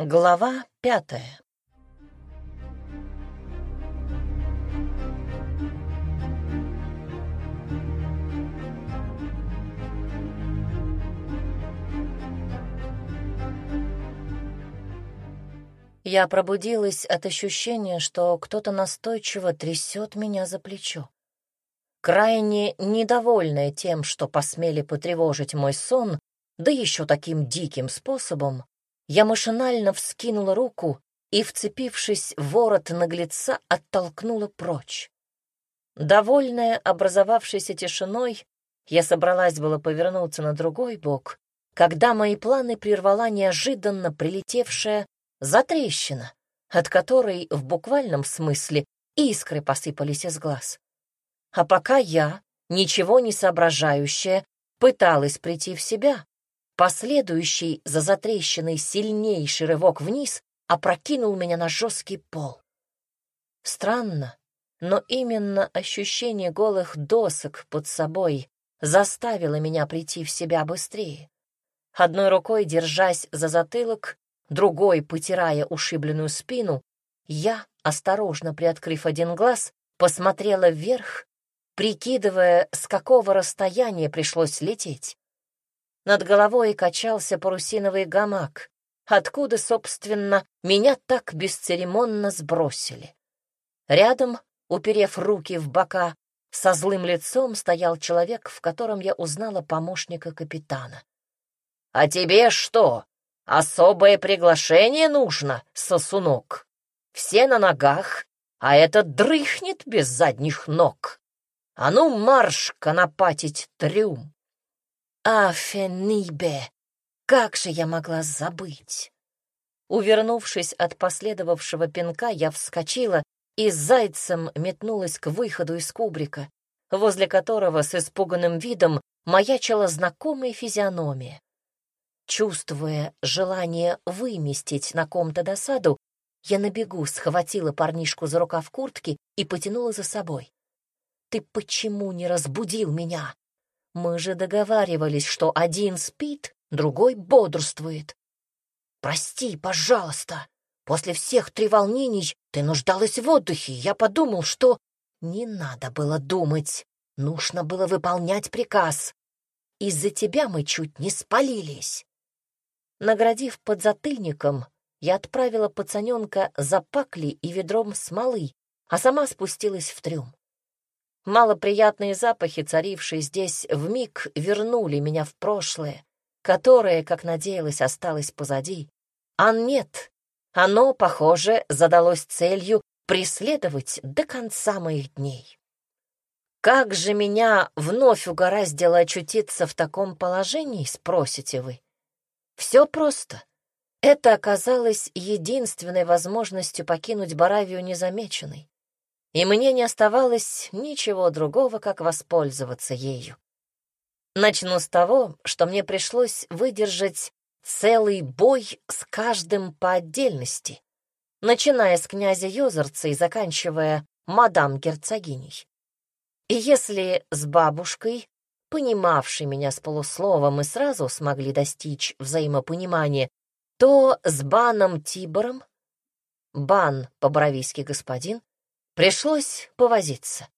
Глава пятая Я пробудилась от ощущения, что кто-то настойчиво трясет меня за плечо. Крайне недовольная тем, что посмели потревожить мой сон, да еще таким диким способом, я машинально вскинула руку и, вцепившись в ворот наглеца, оттолкнула прочь. Довольная образовавшейся тишиной, я собралась было повернуться на другой бок, когда мои планы прервала неожиданно прилетевшая затрещина, от которой в буквальном смысле искры посыпались из глаз. А пока я, ничего не соображающая, пыталась прийти в себя, Последующий за затрещиной сильнейший рывок вниз опрокинул меня на жесткий пол. Странно, но именно ощущение голых досок под собой заставило меня прийти в себя быстрее. Одной рукой, держась за затылок, другой, потирая ушибленную спину, я, осторожно приоткрыв один глаз, посмотрела вверх, прикидывая, с какого расстояния пришлось лететь. Над головой качался парусиновый гамак, откуда, собственно, меня так бесцеремонно сбросили. Рядом, уперев руки в бока, со злым лицом стоял человек, в котором я узнала помощника капитана. «А тебе что, особое приглашение нужно, сосунок? Все на ногах, а этот дрыхнет без задних ног. А ну, марш конопатить трюм!» Афенибе! Как же я могла забыть? Увернувшись от последовавшего пинка, я вскочила и зайцем метнулась к выходу из кубрика, возле которого с испуганным видом маячила знакомая физиономия. Чувствуя желание выместить на ком-то досаду, я на бегу схватила парнишку за рукав куртки и потянула за собой. «Ты почему не разбудил меня?» Мы же договаривались, что один спит, другой бодрствует. Прости, пожалуйста. После всех треволнений ты нуждалась в отдыхе. Я подумал, что не надо было думать. Нужно было выполнять приказ. Из-за тебя мы чуть не спалились. Наградив подзатыльником, я отправила пацаненка за пакли и ведром смолы, а сама спустилась в трюм. Малоприятные запахи, царившие здесь, вмиг вернули меня в прошлое, которое, как надеялась, осталось позади. А нет, оно, похоже, задалось целью преследовать до конца моих дней. Как же меня вновь угораздило очутиться в таком положении, спросите вы? Все просто. Это оказалось единственной возможностью покинуть Баравию незамеченной и мне не оставалось ничего другого, как воспользоваться ею. Начну с того, что мне пришлось выдержать целый бой с каждым по отдельности, начиная с князя Йозерца и заканчивая мадам герцогиней. И если с бабушкой, понимавшей меня с полуслова, мы сразу смогли достичь взаимопонимания, то с баном Тибором, бан по-бравийски господин, Пришлось повозиться.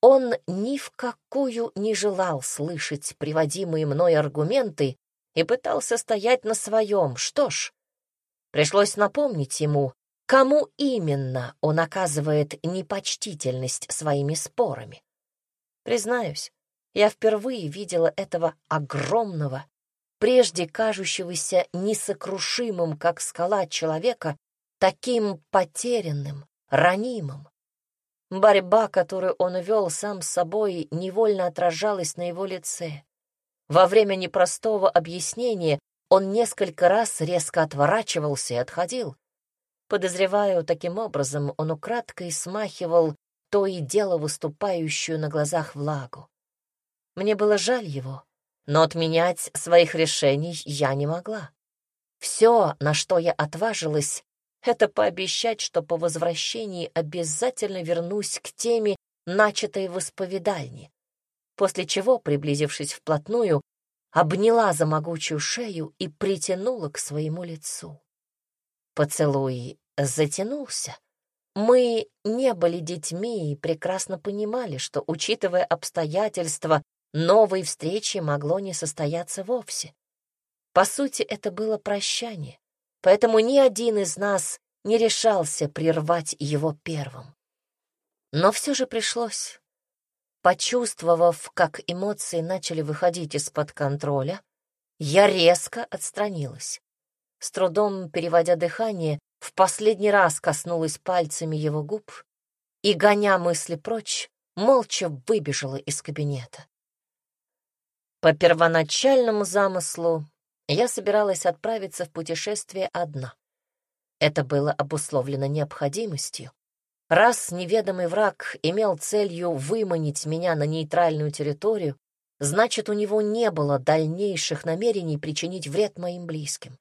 Он ни в какую не желал слышать приводимые мной аргументы и пытался стоять на своем. Что ж, пришлось напомнить ему, кому именно он оказывает непочтительность своими спорами. Признаюсь, я впервые видела этого огромного, прежде кажущегося несокрушимым, как скала человека, таким потерянным, ранимым. Борьба, которую он вел сам с собой, невольно отражалась на его лице. Во время непростого объяснения он несколько раз резко отворачивался и отходил. Подозреваю, таким образом он украдкой смахивал то и дело выступающую на глазах влагу. Мне было жаль его, но отменять своих решений я не могла. Все, на что я отважилась, это пообещать, что по возвращении обязательно вернусь к теме начатой в исповедальне, после чего, приблизившись вплотную, обняла за могучую шею и притянула к своему лицу. Поцелуй затянулся. Мы не были детьми и прекрасно понимали, что, учитывая обстоятельства, новой встречи могло не состояться вовсе. По сути, это было прощание, поэтому ни один из нас не решался прервать его первым. Но все же пришлось. Почувствовав, как эмоции начали выходить из-под контроля, я резко отстранилась. С трудом переводя дыхание, в последний раз коснулась пальцами его губ и, гоня мысли прочь, молча выбежала из кабинета. По первоначальному замыслу я собиралась отправиться в путешествие одна. Это было обусловлено необходимостью. Раз неведомый враг имел целью выманить меня на нейтральную территорию, значит, у него не было дальнейших намерений причинить вред моим близким.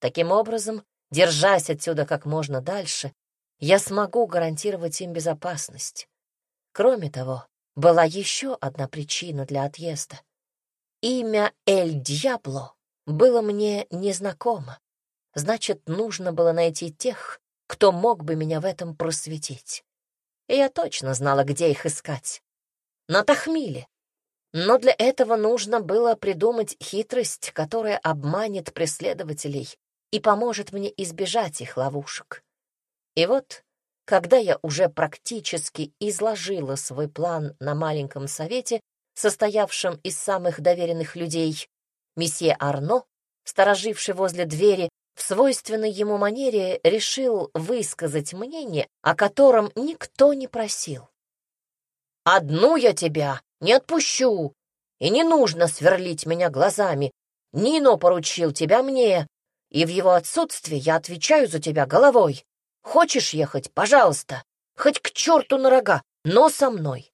Таким образом, держась отсюда как можно дальше, я смогу гарантировать им безопасность. Кроме того, была еще одна причина для отъезда. Имя Эль Дьябло было мне незнакомо. Значит, нужно было найти тех, кто мог бы меня в этом просветить. И я точно знала, где их искать. На Тахмиле. Но для этого нужно было придумать хитрость, которая обманет преследователей и поможет мне избежать их ловушек. И вот, когда я уже практически изложила свой план на маленьком совете, состоявшем из самых доверенных людей, месье Арно, стороживший возле двери, в свойственной ему манере решил высказать мнение, о котором никто не просил. «Одну я тебя не отпущу, и не нужно сверлить меня глазами. Нино поручил тебя мне, и в его отсутствие я отвечаю за тебя головой. Хочешь ехать? Пожалуйста. Хоть к черту на рога, но со мной.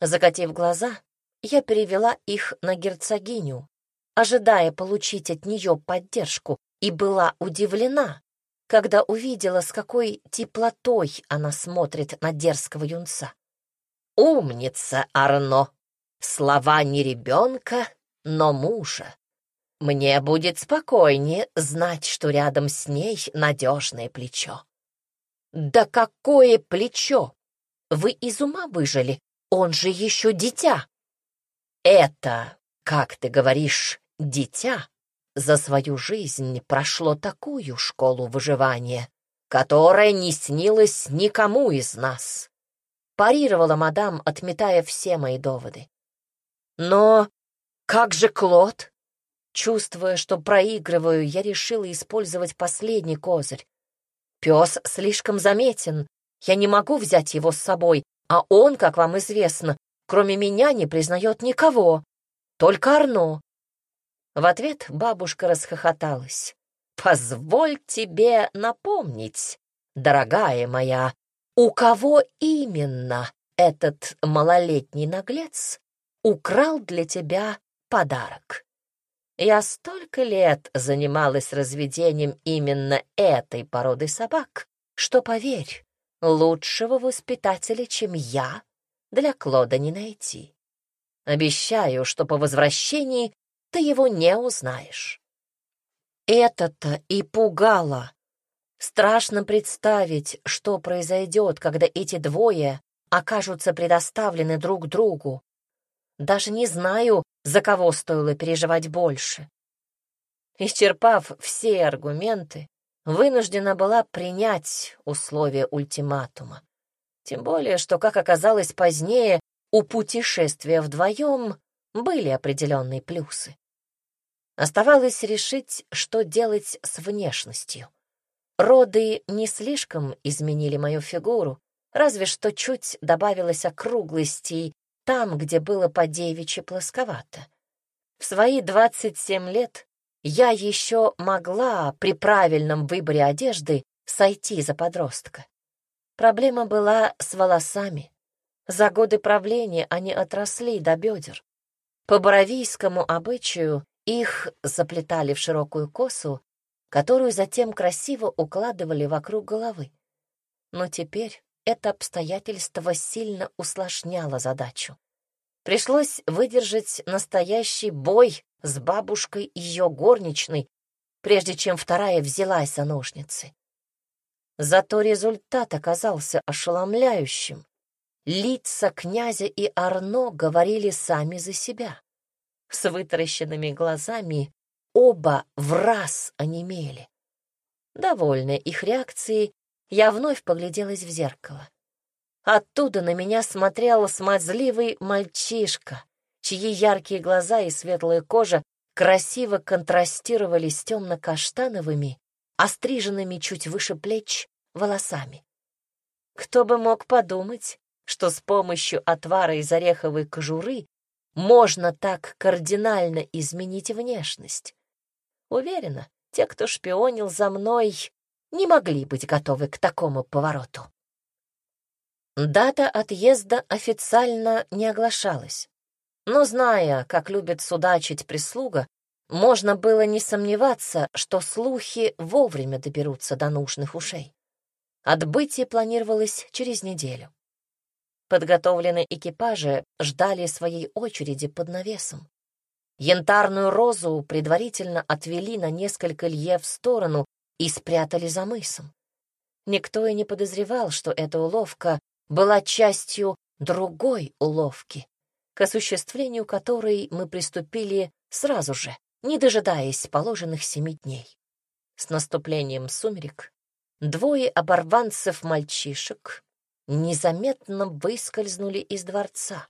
Закатив глаза, я перевела их на герцогиню, ожидая получить от нее поддержку, и была удивлена, когда увидела, с какой теплотой она смотрит на дерзкого юнца. «Умница, Арно! Слова не ребенка, но мужа. Мне будет спокойнее знать, что рядом с ней надежное плечо. Да какое плечо? Вы из ума выжили, он же еще дитя. Это, как ты говоришь, дитя, за свою жизнь прошло такую школу выживания, которая не снилась никому из нас. Парировала мадам, отметая все мои доводы. Но как же Клод? Чувствуя, что проигрываю, я решила использовать последний козырь. Пес слишком заметен, я не могу взять его с собой, а он, как вам известно, кроме меня не признает никого, только Арно. В ответ бабушка расхохоталась. «Позволь тебе напомнить, дорогая моя, у кого именно этот малолетний наглец украл для тебя подарок?» Я столько лет занималась разведением именно этой породы собак, что, поверь, лучшего воспитателя, чем я, для Клода не найти. Обещаю, что по возвращении ты его не узнаешь. Это-то и пугало. Страшно представить, что произойдет, когда эти двое окажутся предоставлены друг другу. Даже не знаю, за кого стоило переживать больше. Исчерпав все аргументы, вынуждена была принять условия ультиматума. Тем более, что, как оказалось позднее, у путешествия вдвоем были определенные плюсы. Оставалось решить, что делать с внешностью. Роды не слишком изменили мою фигуру, разве что чуть добавилось округлостей там, где было по девичьи плосковато. В свои 27 лет я еще могла при правильном выборе одежды сойти за подростка. Проблема была с волосами. За годы правления они отросли до бедер. По боровийскому обычаю их заплетали в широкую косу, которую затем красиво укладывали вокруг головы. Но теперь это обстоятельство сильно усложняло задачу. Пришлось выдержать настоящий бой с бабушкой и ее горничной, прежде чем вторая взялась за ножницы. Зато результат оказался ошеломляющим. Лица князя и Арно говорили сами за себя. С вытаращенными глазами оба в раз онемели. Довольная их реакцией, я вновь погляделась в зеркало. Оттуда на меня смотрел смазливый мальчишка, чьи яркие глаза и светлая кожа красиво контрастировали с темно-каштановыми, остриженными чуть выше плеч, волосами. Кто бы мог подумать, что с помощью отвара из ореховой кожуры можно так кардинально изменить внешность. Уверена, те, кто шпионил за мной, не могли быть готовы к такому повороту. Дата отъезда официально не оглашалась. Но, зная, как любит судачить прислуга, можно было не сомневаться, что слухи вовремя доберутся до нужных ушей. Отбытие планировалось через неделю. Подготовленные экипажи ждали своей очереди под навесом. Янтарную розу предварительно отвели на несколько лье в сторону и спрятали за мысом. Никто и не подозревал, что эта уловка была частью другой уловки, к осуществлению которой мы приступили сразу же, не дожидаясь положенных семи дней. С наступлением сумерек двое оборванцев-мальчишек незаметно выскользнули из дворца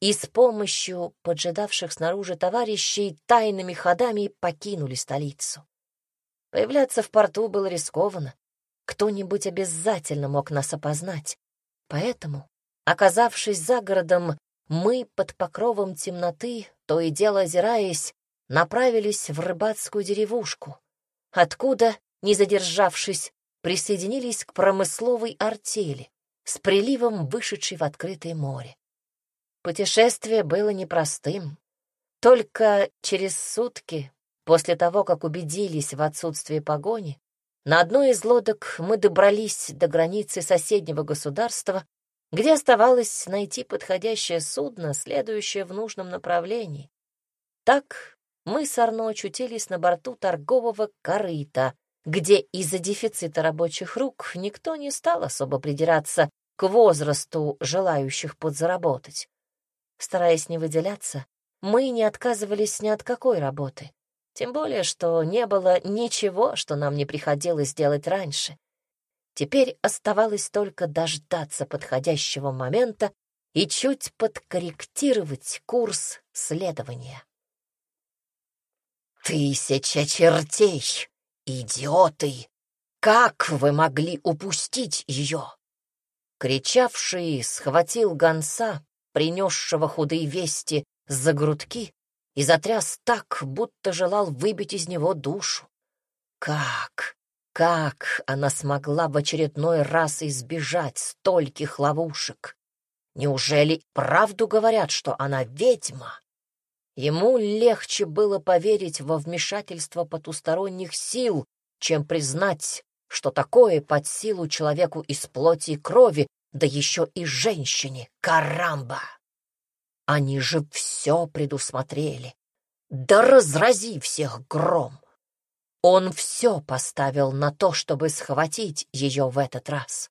и с помощью поджидавших снаружи товарищей тайными ходами покинули столицу. Появляться в порту было рискованно. Кто-нибудь обязательно мог нас опознать. Поэтому, оказавшись за городом, мы под покровом темноты, то и дело озираясь, направились в рыбацкую деревушку, откуда, не задержавшись, присоединились к промысловой артели, с приливом вышедшей в открытое море. Путешествие было непростым. Только через сутки После того, как убедились в отсутствии погони, на одной из лодок мы добрались до границы соседнего государства, где оставалось найти подходящее судно, следующее в нужном направлении. Так мы с Арно очутились на борту торгового корыта, где из-за дефицита рабочих рук никто не стал особо придираться к возрасту желающих подзаработать. Стараясь не выделяться, мы не отказывались ни от какой работы. Тем более, что не было ничего, что нам не приходилось делать раньше. Теперь оставалось только дождаться подходящего момента и чуть подкорректировать курс следования. «Тысяча чертей! Идиоты! Как вы могли упустить ее?» Кричавший схватил гонца, принесшего худые вести, за грудки и затряс так, будто желал выбить из него душу. Как, как она смогла в очередной раз избежать стольких ловушек? Неужели правду говорят, что она ведьма? Ему легче было поверить во вмешательство потусторонних сил, чем признать, что такое под силу человеку из плоти и крови, да еще и женщине. Карамба! Они же все предусмотрели. Да разрази всех гром! Он все поставил на то, чтобы схватить ее в этот раз.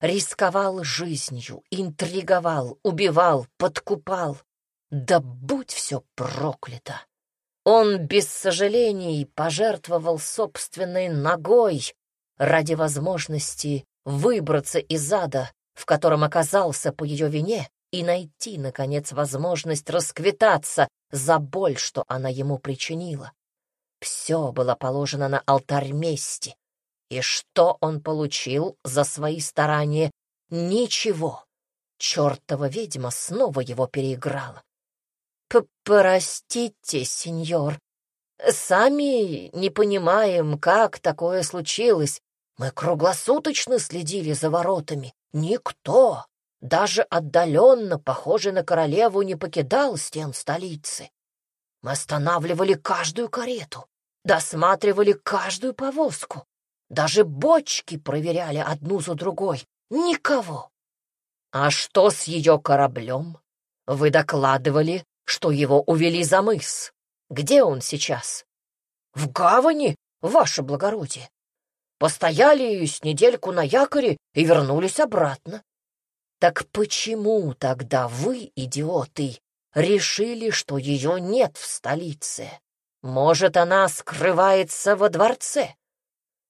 Рисковал жизнью, интриговал, убивал, подкупал. Да будь все проклято! Он без сожалений пожертвовал собственной ногой ради возможности выбраться из ада, в котором оказался по ее вине, и найти, наконец, возможность расквитаться за боль, что она ему причинила. Все было положено на алтарь мести. И что он получил за свои старания? Ничего. Чертова ведьма снова его переиграла. П «Простите, сеньор, сами не понимаем, как такое случилось. Мы круглосуточно следили за воротами. Никто, даже отдаленно похожий на королеву, не покидал стен столицы. Мы останавливали каждую карету, досматривали каждую повозку, даже бочки проверяли одну за другой. Никого. А что с ее кораблем? Вы докладывали, что его увели за мыс. Где он сейчас? в гавани, ваше благородие. Постояли с недельку на якоре и вернулись обратно. Так почему тогда вы, идиоты, решили, что ее нет в столице? Может, она скрывается во дворце?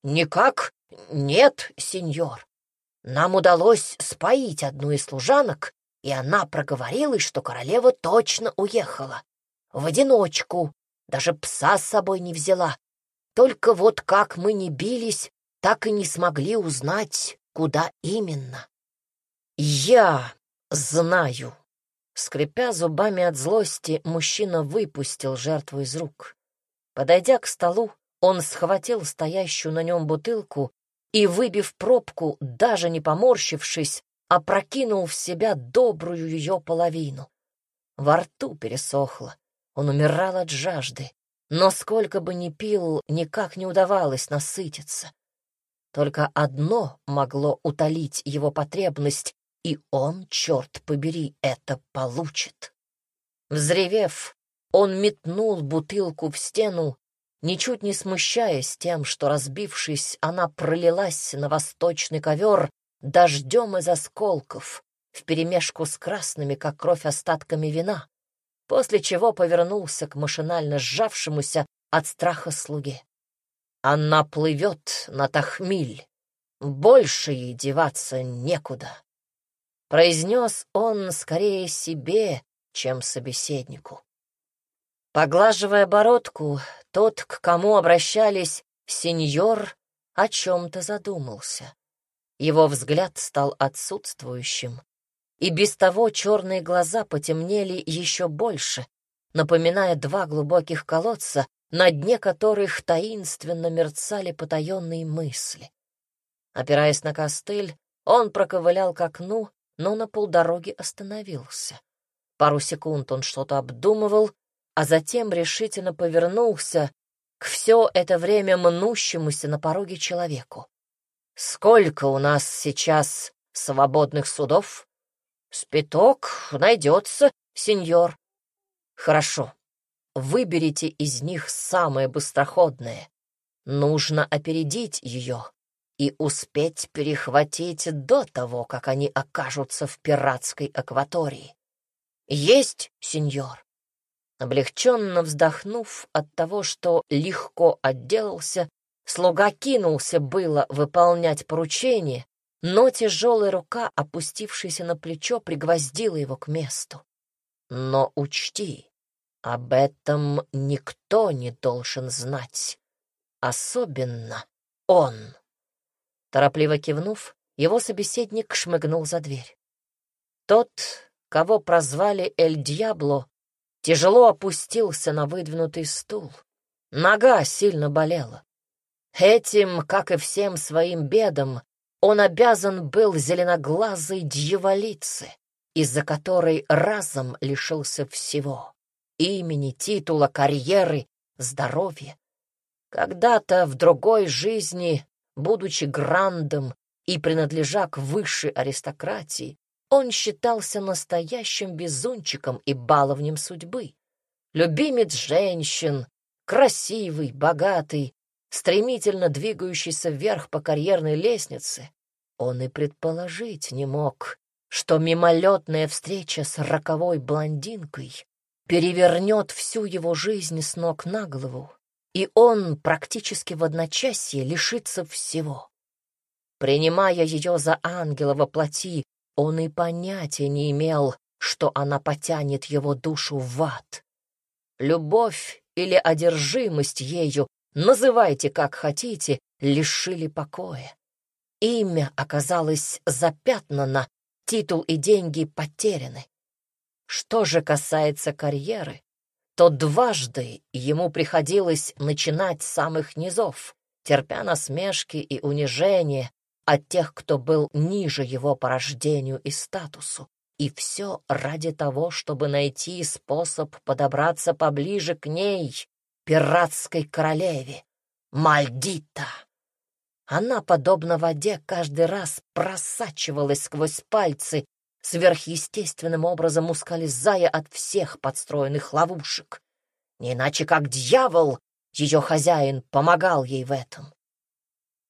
Никак нет, сеньор. Нам удалось споить одну из служанок, и она проговорилась, что королева точно уехала. В одиночку, даже пса с собой не взяла. Только вот как мы не бились, так и не смогли узнать, куда именно. «Я знаю». Скрипя зубами от злости, мужчина выпустил жертву из рук. Подойдя к столу, он схватил стоящую на нем бутылку и, выбив пробку, даже не поморщившись, опрокинул в себя добрую ее половину. Во рту пересохло, он умирал от жажды, но сколько бы ни пил, никак не удавалось насытиться. Только одно могло утолить его потребность, и он, черт побери, это получит. Взревев, он метнул бутылку в стену, ничуть не смущаясь тем, что, разбившись, она пролилась на восточный ковер дождем из осколков, вперемешку с красными, как кровь, остатками вина, после чего повернулся к машинально сжавшемуся от страха слуге. Она плывет на Тахмиль. Больше ей деваться некуда. Произнес он скорее себе, чем собеседнику. Поглаживая бородку, тот, к кому обращались сеньор, о чем-то задумался. Его взгляд стал отсутствующим, и без того черные глаза потемнели еще больше, напоминая два глубоких колодца, на дне которых таинственно мерцали потаенные мысли. Опираясь на костыль, он проковылял к окну, но на полдороги остановился. Пару секунд он что-то обдумывал, а затем решительно повернулся к все это время мнущемуся на пороге человеку. «Сколько у нас сейчас свободных судов?» «Спиток найдется, сеньор». «Хорошо, Выберите из них самое быстроходное. Нужно опередить ее и успеть перехватить до того, как они окажутся в пиратской акватории. Есть, сеньор. Облегченно вздохнув от того, что легко отделался, слуга кинулся было выполнять поручение, но тяжелая рука, опустившаяся на плечо, пригвоздила его к месту. Но учти, об этом никто не должен знать. Особенно он. Торопливо кивнув, его собеседник шмыгнул за дверь. Тот, кого прозвали Эль Дьябло, тяжело опустился на выдвинутый стул. Нога сильно болела. Этим, как и всем своим бедам, он обязан был зеленоглазой дьяволице, из-за которой разом лишился всего имени, титула, карьеры, здоровья. Когда-то в другой жизни, будучи грандом и принадлежа к высшей аристократии, он считался настоящим безумчиком и баловнем судьбы. Любимец женщин, красивый, богатый, стремительно двигающийся вверх по карьерной лестнице, он и предположить не мог, что мимолетная встреча с роковой блондинкой перевернет всю его жизнь с ног на голову, и он практически в одночасье лишится всего. Принимая ее за ангела во плоти, он и понятия не имел, что она потянет его душу в ад. Любовь или одержимость ею, называйте как хотите, лишили покоя. Имя оказалось запятнано, титул и деньги потеряны. Что же касается карьеры, то дважды ему приходилось начинать с самых низов, терпя насмешки и унижения от тех, кто был ниже его по рождению и статусу. И все ради того, чтобы найти способ подобраться поближе к ней, пиратской королеве. Мальдита! Она, подобно воде, каждый раз просачивалась сквозь пальцы сверхъестественным образом ускользая от всех подстроенных ловушек. Не иначе как дьявол ее хозяин помогал ей в этом.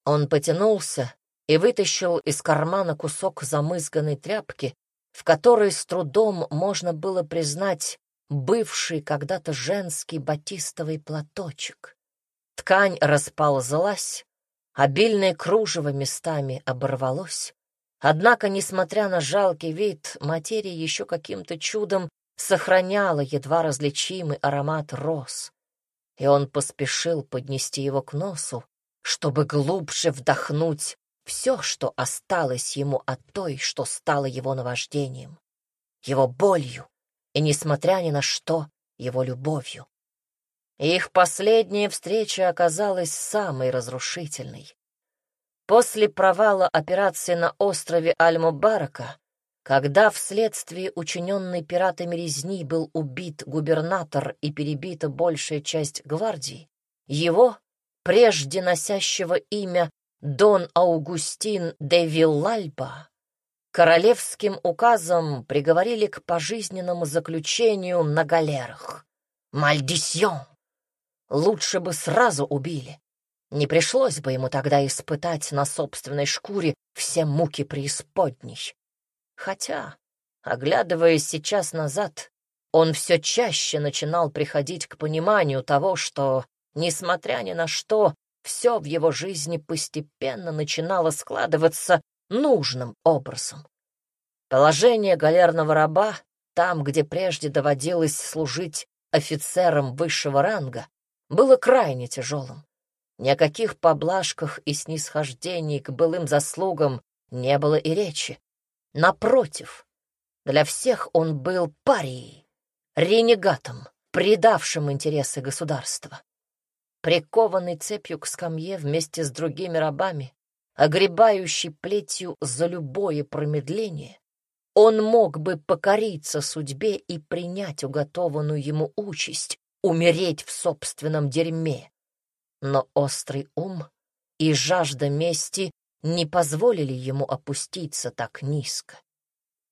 Он потянулся и вытащил из кармана кусок замызганной тряпки, в которой с трудом можно было признать бывший когда-то женский батистовый платочек. Ткань расползлась, обильное кружево местами оборвалось, однако, несмотря на жалкий вид, материя еще каким-то чудом сохраняла едва различимый аромат роз, и он поспешил поднести его к носу, чтобы глубже вдохнуть все, что осталось ему от той, что стало его наваждением, его болью и, несмотря ни на что, его любовью. Их последняя встреча оказалась самой разрушительной. После провала операции на острове Аль-Мубарака, когда вследствие учиненной пиратами резни был убит губернатор и перебита большая часть гвардии, его, прежде носящего имя Дон Аугустин де Виллальба, королевским указом приговорили к пожизненному заключению на галерах. Мальдисьон! Лучше бы сразу убили. Не пришлось бы ему тогда испытать на собственной шкуре все муки преисподней. Хотя, оглядываясь сейчас назад, он все чаще начинал приходить к пониманию того, что, несмотря ни на что, все в его жизни постепенно начинало складываться нужным образом. Положение галерного раба, там, где прежде доводилось служить офицером высшего ранга, было крайне тяжелым. Ни о каких поблажках и снисхождении к былым заслугам не было и речи. Напротив, для всех он был парией, ренегатом, предавшим интересы государства. Прикованный цепью к скамье вместе с другими рабами, огребающий плетью за любое промедление, он мог бы покориться судьбе и принять уготованную ему участь, умереть в собственном дерьме. Но острый ум и жажда мести не позволили ему опуститься так низко.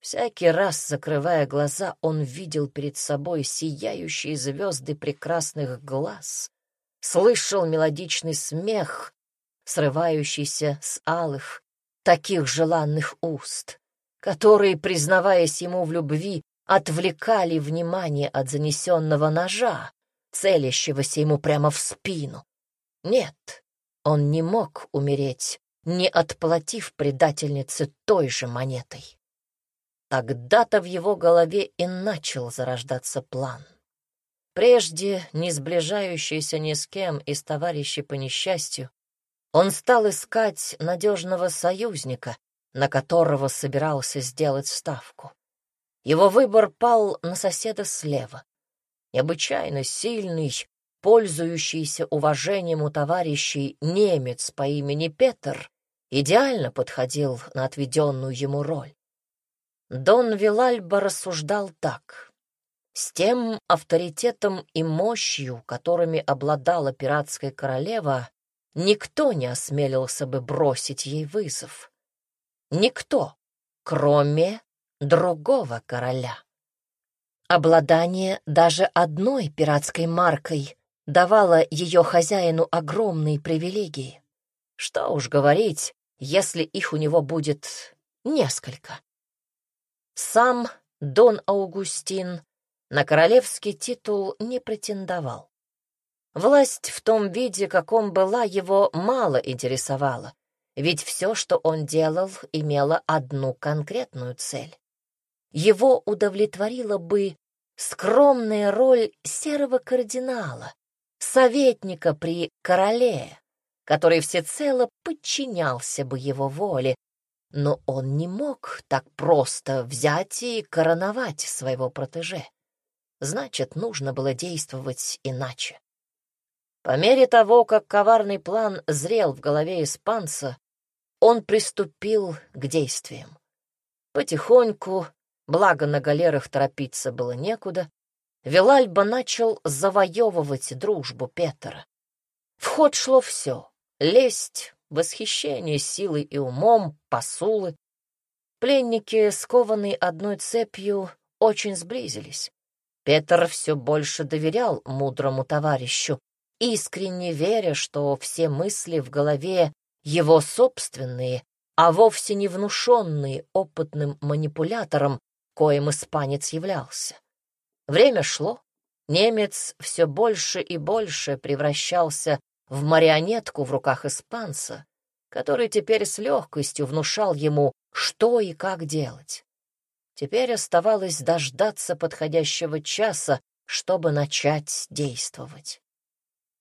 Всякий раз, закрывая глаза, он видел перед собой сияющие звезды прекрасных глаз, слышал мелодичный смех, срывающийся с алых, таких желанных уст, которые, признаваясь ему в любви, отвлекали внимание от занесенного ножа, целящегося ему прямо в спину. Нет, он не мог умереть, не отплатив предательнице той же монетой. Тогда-то в его голове и начал зарождаться план. Прежде не сближающийся ни с кем из товарищей по несчастью, он стал искать надежного союзника, на которого собирался сделать ставку. Его выбор пал на соседа слева. Необычайно сильный, пользующийся уважением у товарищей немец по имени Петр идеально подходил на отведенную ему роль. Дон Вилальба рассуждал так. С тем авторитетом и мощью, которыми обладала пиратская королева, никто не осмелился бы бросить ей вызов. Никто, кроме другого короля. Обладание даже одной пиратской маркой давало ее хозяину огромные привилегии. Что уж говорить, если их у него будет несколько. Сам Дон Аугустин на королевский титул не претендовал. Власть в том виде, каком была, его мало интересовала, ведь все, что он делал, имело одну конкретную цель. Его удовлетворила бы скромная роль серого кардинала, советника при короле, который всецело подчинялся бы его воле, но он не мог так просто взять и короновать своего протеже. Значит, нужно было действовать иначе. По мере того, как коварный план зрел в голове испанца, он приступил к действиям. Потихоньку, благо на галерах торопиться было некуда, Вилальба начал завоевывать дружбу Петра. В ход шло все — лесть, восхищение силой и умом, посулы. Пленники, скованные одной цепью, очень сблизились. Петр все больше доверял мудрому товарищу, искренне веря, что все мысли в голове его собственные, а вовсе не внушенные опытным манипулятором, коим испанец являлся. Время шло, немец все больше и больше превращался в марионетку в руках испанца, который теперь с легкостью внушал ему, что и как делать. Теперь оставалось дождаться подходящего часа, чтобы начать действовать.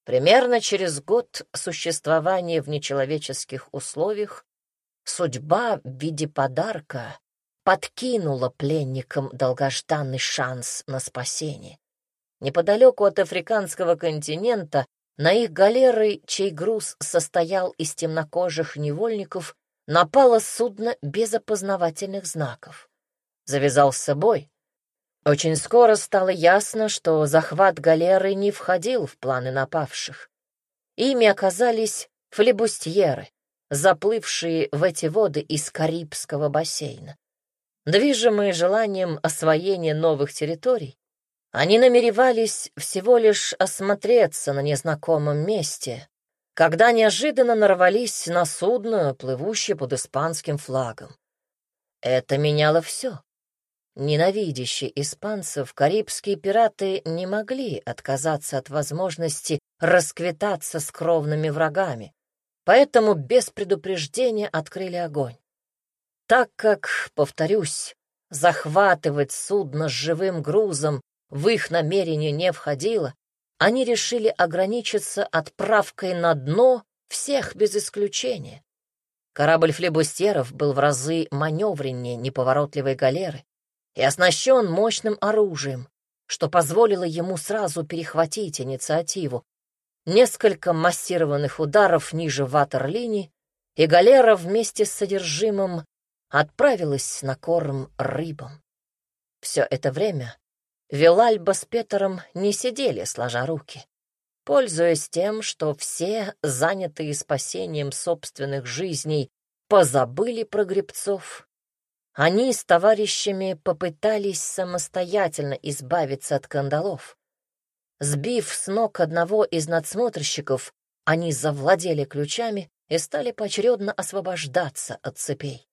Примерно через год существования в нечеловеческих условиях судьба в виде подарка подкинула пленникам долгожданный шанс на спасение. Неподалеку от африканского континента на их галеры, чей груз состоял из темнокожих невольников, напало судно без опознавательных знаков. Завязался бой. Очень скоро стало ясно, что захват галеры не входил в планы напавших. Ими оказались флебустьеры, заплывшие в эти воды из Карибского бассейна. Движимые желанием освоения новых территорий, они намеревались всего лишь осмотреться на незнакомом месте, когда неожиданно нарвались на судно, плывущее под испанским флагом. Это меняло все. Ненавидящие испанцев, карибские пираты не могли отказаться от возможности расквитаться с кровными врагами, поэтому без предупреждения открыли огонь. Так как, повторюсь, захватывать судно с живым грузом в их намерение не входило, они решили ограничиться отправкой на дно всех без исключения. Корабль флебустеров был в разы маневреннее неповоротливой галеры и оснащен мощным оружием, что позволило ему сразу перехватить инициативу. Несколько массированных ударов ниже ватерлинии, и галера вместе с содержимым отправилась на корм рыбам. Все это время Вилальба с Петером не сидели, сложа руки. Пользуясь тем, что все, занятые спасением собственных жизней, позабыли про гребцов, они с товарищами попытались самостоятельно избавиться от кандалов. Сбив с ног одного из надсмотрщиков, они завладели ключами и стали поочередно освобождаться от цепей.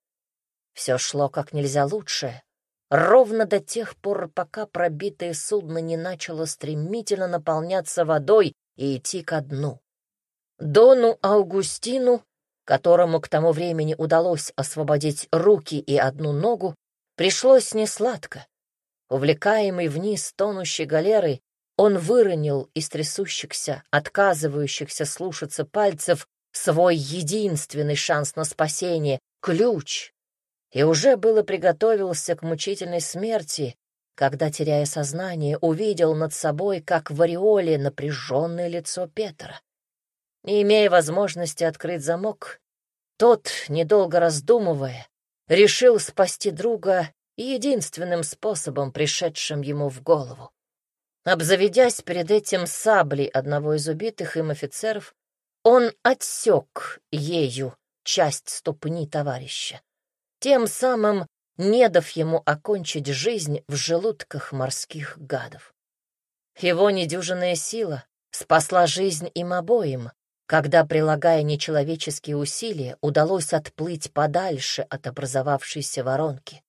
Все шло как нельзя лучше, ровно до тех пор, пока пробитое судно не начало стремительно наполняться водой и идти ко дну. Дону Аугустину, которому к тому времени удалось освободить руки и одну ногу, пришлось несладко. Увлекаемый вниз тонущей галерой, он выронил из трясущихся, отказывающихся слушаться пальцев свой единственный шанс на спасение — ключ, и уже было приготовился к мучительной смерти, когда, теряя сознание, увидел над собой, как в ореоле, напряженное лицо Петра. Не имея возможности открыть замок, тот, недолго раздумывая, решил спасти друга единственным способом, пришедшим ему в голову. Обзаведясь перед этим саблей одного из убитых им офицеров, он отсек ею часть ступни товарища тем самым не дав ему окончить жизнь в желудках морских гадов. Его недюжинная сила спасла жизнь им обоим, когда, прилагая нечеловеческие усилия, удалось отплыть подальше от образовавшейся воронки.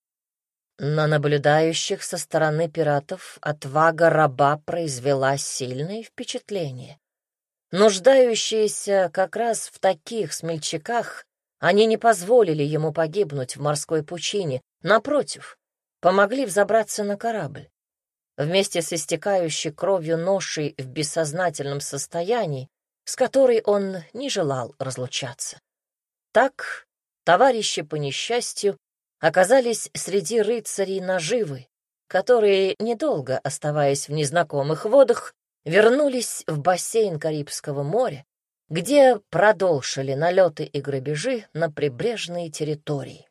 На наблюдающих со стороны пиратов отвага раба произвела сильное впечатление. Нуждающиеся как раз в таких смельчаках они не позволили ему погибнуть в морской пучине, напротив, помогли взобраться на корабль. Вместе с истекающей кровью ношей в бессознательном состоянии, с которой он не желал разлучаться. Так товарищи по несчастью оказались среди рыцарей наживы, которые, недолго оставаясь в незнакомых водах, вернулись в бассейн Карибского моря где продолжили налеты и грабежи на прибрежные территории.